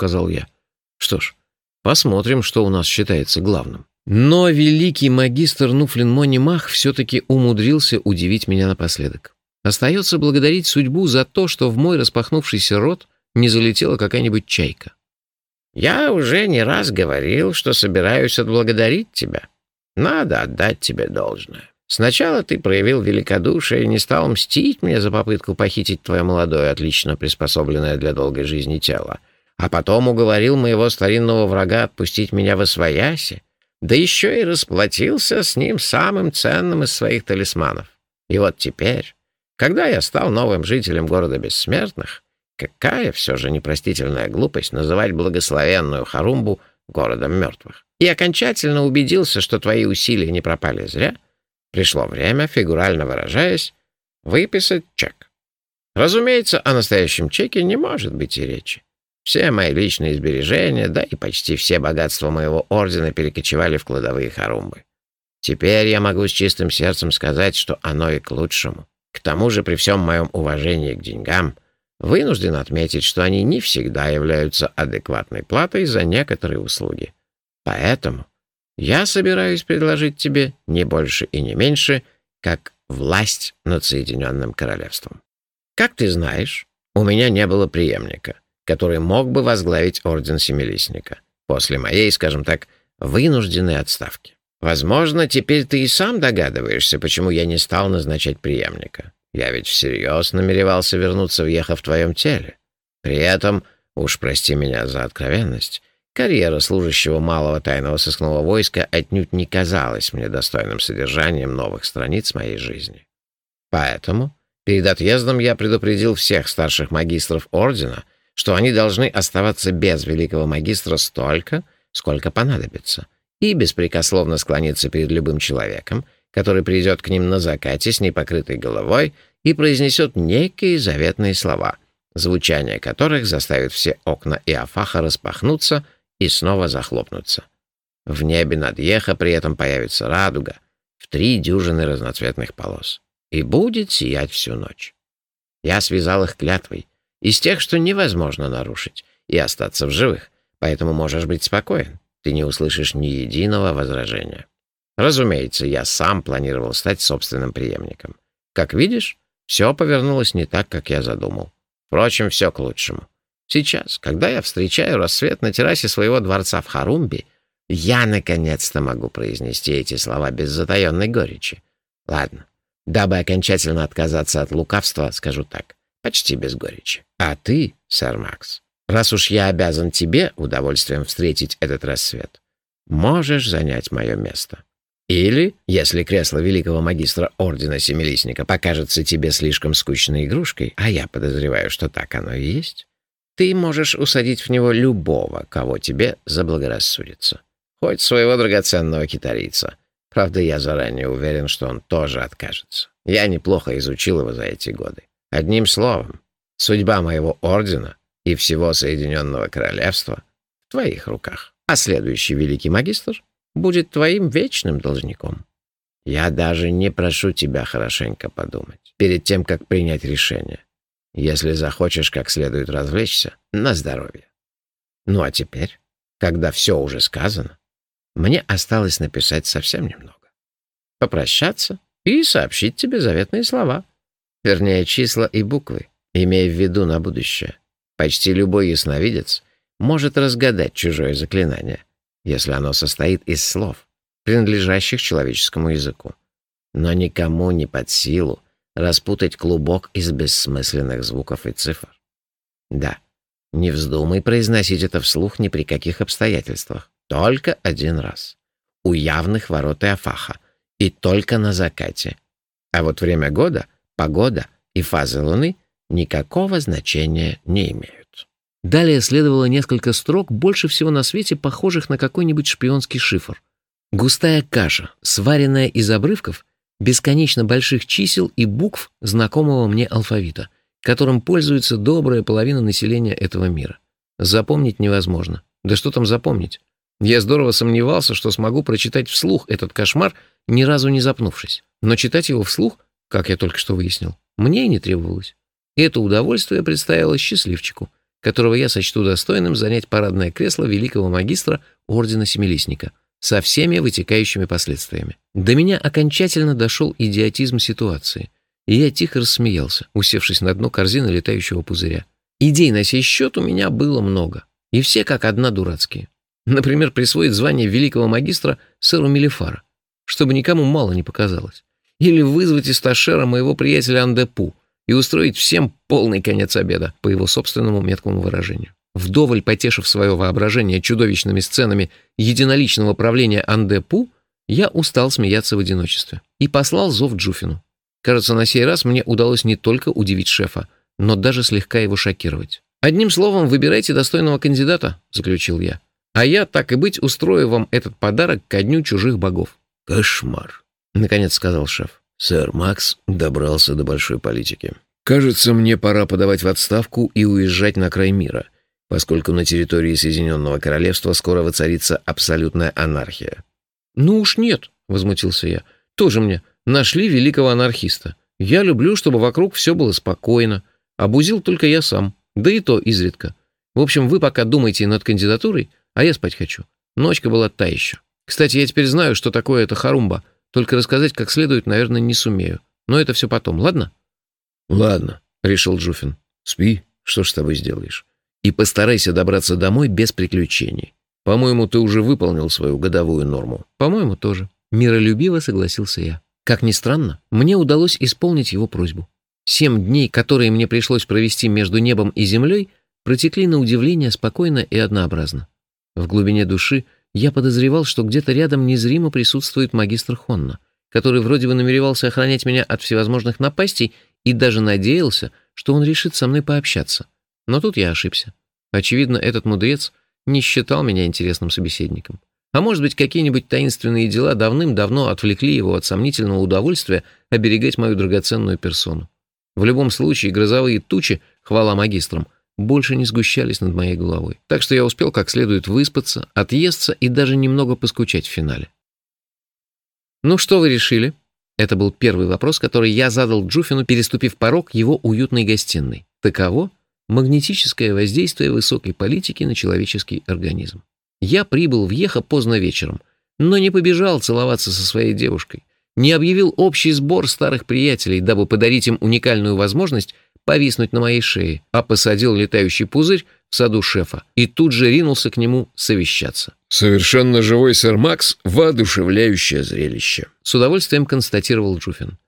сказал я. «Что ж, посмотрим, что у нас считается главным». Но великий магистр Нуфлин Мони Мах все-таки умудрился удивить меня напоследок. Остается благодарить судьбу за то, что в мой распахнувшийся рот не залетела какая-нибудь чайка. «Я уже не раз говорил, что собираюсь отблагодарить тебя. Надо отдать тебе должное. Сначала ты проявил великодушие и не стал мстить мне за попытку похитить твое молодое, отлично приспособленное для долгой жизни тело, а потом уговорил моего старинного врага отпустить меня во свояси, да еще и расплатился с ним самым ценным из своих талисманов. И вот теперь, когда я стал новым жителем города Бессмертных, какая все же непростительная глупость называть благословенную Харумбу городом мертвых. И окончательно убедился, что твои усилия не пропали зря — Пришло время, фигурально выражаясь, выписать чек. Разумеется, о настоящем чеке не может быть и речи. Все мои личные сбережения, да и почти все богатства моего ордена перекочевали в кладовые хорумбы. Теперь я могу с чистым сердцем сказать, что оно и к лучшему. К тому же, при всем моем уважении к деньгам, вынужден отметить, что они не всегда являются адекватной платой за некоторые услуги. Поэтому я собираюсь предложить тебе не больше и не меньше, как власть над Соединенным Королевством. Как ты знаешь, у меня не было преемника, который мог бы возглавить Орден Семилистника после моей, скажем так, вынужденной отставки. Возможно, теперь ты и сам догадываешься, почему я не стал назначать преемника. Я ведь всерьез намеревался вернуться в Еха в твоем теле. При этом, уж прости меня за откровенность, Карьера служащего малого тайного сыскного войска отнюдь не казалась мне достойным содержанием новых страниц моей жизни. Поэтому перед отъездом я предупредил всех старших магистров Ордена, что они должны оставаться без великого магистра столько, сколько понадобится, и беспрекословно склониться перед любым человеком, который придет к ним на закате с непокрытой головой и произнесет некие заветные слова, звучание которых заставит все окна и афаха распахнуться — и снова захлопнутся. В небе над Еха при этом появится радуга в три дюжины разноцветных полос и будет сиять всю ночь. Я связал их клятвой, из тех, что невозможно нарушить, и остаться в живых, поэтому можешь быть спокоен, ты не услышишь ни единого возражения. Разумеется, я сам планировал стать собственным преемником. Как видишь, все повернулось не так, как я задумал. Впрочем, все к лучшему. Сейчас, когда я встречаю рассвет на террасе своего дворца в Харумби, я наконец-то могу произнести эти слова без затаенной горечи. Ладно, дабы окончательно отказаться от лукавства, скажу так, почти без горечи. А ты, сэр Макс, раз уж я обязан тебе удовольствием встретить этот рассвет, можешь занять мое место. Или, если кресло великого магистра Ордена Семилистника покажется тебе слишком скучной игрушкой, а я подозреваю, что так оно и есть, ты можешь усадить в него любого, кого тебе заблагорассудится. Хоть своего драгоценного китарийца. Правда, я заранее уверен, что он тоже откажется. Я неплохо изучил его за эти годы. Одним словом, судьба моего ордена и всего Соединенного Королевства в твоих руках. А следующий великий магистр будет твоим вечным должником. Я даже не прошу тебя хорошенько подумать перед тем, как принять решение. Если захочешь как следует развлечься, на здоровье. Ну а теперь, когда все уже сказано, мне осталось написать совсем немного. Попрощаться и сообщить тебе заветные слова. Вернее, числа и буквы, имея в виду на будущее. Почти любой ясновидец может разгадать чужое заклинание, если оно состоит из слов, принадлежащих человеческому языку. Но никому не под силу распутать клубок из бессмысленных звуков и цифр. Да, не вздумай произносить это вслух ни при каких обстоятельствах. Только один раз. У явных ворот и Афаха. И только на закате. А вот время года, погода и фазы Луны никакого значения не имеют. Далее следовало несколько строк, больше всего на свете похожих на какой-нибудь шпионский шифр. Густая каша, сваренная из обрывков, бесконечно больших чисел и букв знакомого мне алфавита, которым пользуется добрая половина населения этого мира. Запомнить невозможно. Да что там запомнить? Я здорово сомневался, что смогу прочитать вслух этот кошмар, ни разу не запнувшись. Но читать его вслух, как я только что выяснил, мне и не требовалось. Это удовольствие представило счастливчику, которого я сочту достойным занять парадное кресло великого магистра Ордена Семилистника со всеми вытекающими последствиями. До меня окончательно дошел идиотизм ситуации, и я тихо рассмеялся, усевшись на дно корзины летающего пузыря. Идей на сей счет у меня было много, и все как одна дурацкие. Например, присвоить звание великого магистра сэру Мелифара, чтобы никому мало не показалось. Или вызвать из Ташера моего приятеля Андепу и устроить всем полный конец обеда, по его собственному меткому выражению. Вдоволь потешив свое воображение чудовищными сценами единоличного правления Андепу, я устал смеяться в одиночестве и послал зов Джуфину. Кажется, на сей раз мне удалось не только удивить шефа, но даже слегка его шокировать. «Одним словом, выбирайте достойного кандидата», — заключил я. «А я, так и быть, устрою вам этот подарок ко дню чужих богов». «Кошмар», — наконец сказал шеф. Сэр Макс добрался до большой политики. «Кажется, мне пора подавать в отставку и уезжать на край мира, поскольку на территории Соединенного Королевства скоро воцарится абсолютная анархия». «Ну уж нет», — возмутился я. «Тоже мне нашли великого анархиста. Я люблю, чтобы вокруг все было спокойно. Обузил только я сам, да и то изредка. В общем, вы пока думайте над кандидатурой, а я спать хочу. Ночка была та еще. Кстати, я теперь знаю, что такое это харумба, только рассказать как следует, наверное, не сумею. Но это все потом, ладно?» «Ладно», — решил Джуфин. «Спи, что ж с тобой сделаешь? И постарайся добраться домой без приключений. По-моему, ты уже выполнил свою годовую норму». «По-моему, тоже». Миролюбиво согласился я. Как ни странно, мне удалось исполнить его просьбу. Семь дней, которые мне пришлось провести между небом и землей, протекли на удивление спокойно и однообразно. В глубине души я подозревал, что где-то рядом незримо присутствует магистр Хонна, который вроде бы намеревался охранять меня от всевозможных напастей и даже надеялся, что он решит со мной пообщаться. Но тут я ошибся. Очевидно, этот мудрец не считал меня интересным собеседником. А может быть, какие-нибудь таинственные дела давным-давно отвлекли его от сомнительного удовольствия оберегать мою драгоценную персону. В любом случае, грозовые тучи, хвала магистрам, больше не сгущались над моей головой. Так что я успел как следует выспаться, отъесться и даже немного поскучать в финале. «Ну что вы решили?» Это был первый вопрос, который я задал Джуфину, переступив порог его уютной гостиной. Таково магнетическое воздействие высокой политики на человеческий организм. Я прибыл в Ехо поздно вечером, но не побежал целоваться со своей девушкой, не объявил общий сбор старых приятелей, дабы подарить им уникальную возможность повиснуть на моей шее, а посадил летающий пузырь в саду шефа и тут же ринулся к нему совещаться. «Совершенно живой сэр Макс — воодушевляющее зрелище», — с удовольствием констатировал Джуфин.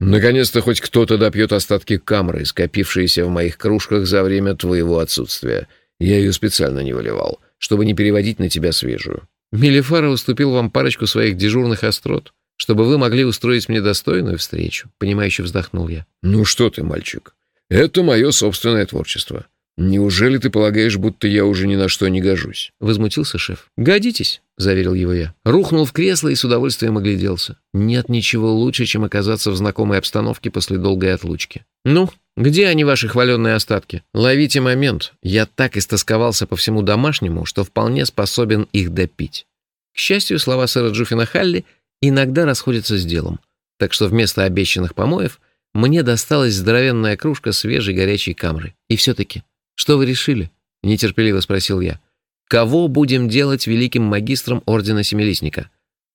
«Наконец-то хоть кто-то допьет остатки камры, скопившиеся в моих кружках за время твоего отсутствия. Я ее специально не выливал, чтобы не переводить на тебя свежую». Мелифара уступил вам парочку своих дежурных острот, чтобы вы могли устроить мне достойную встречу, понимающе вздохнул я. «Ну что ты, мальчик, это мое собственное творчество. Неужели ты полагаешь, будто я уже ни на что не гожусь?» Возмутился шеф. «Годитесь», — заверил его я. Рухнул в кресло и с удовольствием огляделся. Нет ничего лучше, чем оказаться в знакомой обстановке после долгой отлучки. «Ну, где они, ваши хваленные остатки? Ловите момент. Я так истосковался по всему домашнему, что вполне способен их допить». К счастью, слова сэра Джуфина Халли иногда расходятся с делом. Так что вместо обещанных помоев — мне досталась здоровенная кружка свежей горячей камры. И все-таки, что вы решили? Нетерпеливо спросил я. Кого будем делать великим магистром Ордена Семилистника?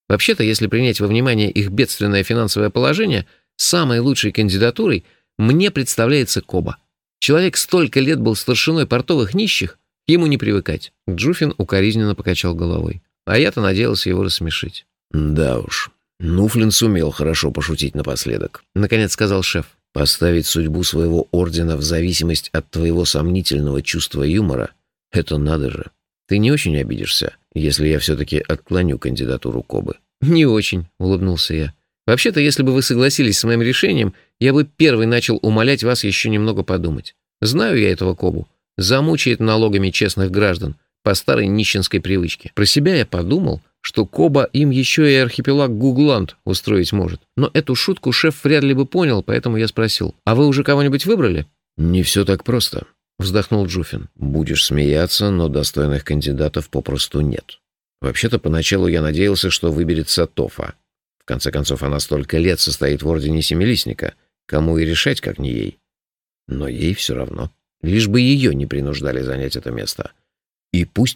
Вообще-то, если принять во внимание их бедственное финансовое положение, самой лучшей кандидатурой мне представляется Коба. Человек столько лет был старшиной портовых нищих, ему не привыкать. Джуфин укоризненно покачал головой. А я-то надеялся его рассмешить. «Да уж, Нуфлин сумел хорошо пошутить напоследок. Наконец сказал шеф. Поставить судьбу своего ордена в зависимость от твоего сомнительного чувства юмора — это надо же. Ты не очень обидишься, если я все-таки отклоню кандидатуру Кобы. «Не очень», — улыбнулся я. «Вообще-то, если бы вы согласились с моим решением, я бы первый начал умолять вас еще немного подумать. Знаю я этого Кобу. Замучает налогами честных граждан по старой нищенской привычке. Про себя я подумал, что Коба им еще и архипелаг Гугланд устроить может. Но эту шутку шеф вряд ли бы понял, поэтому я спросил, «А вы уже кого-нибудь выбрали?» «Не все так просто», — вздохнул Джуфин. «Будешь смеяться, но достойных кандидатов попросту нет. Вообще-то поначалу я надеялся, что выберет Сатофа. В конце концов, она столько лет состоит в Ордене Семилистника. Кому и решать, как не ей. Но ей все равно». лишь бы ее не принуждали занять это место. И пусть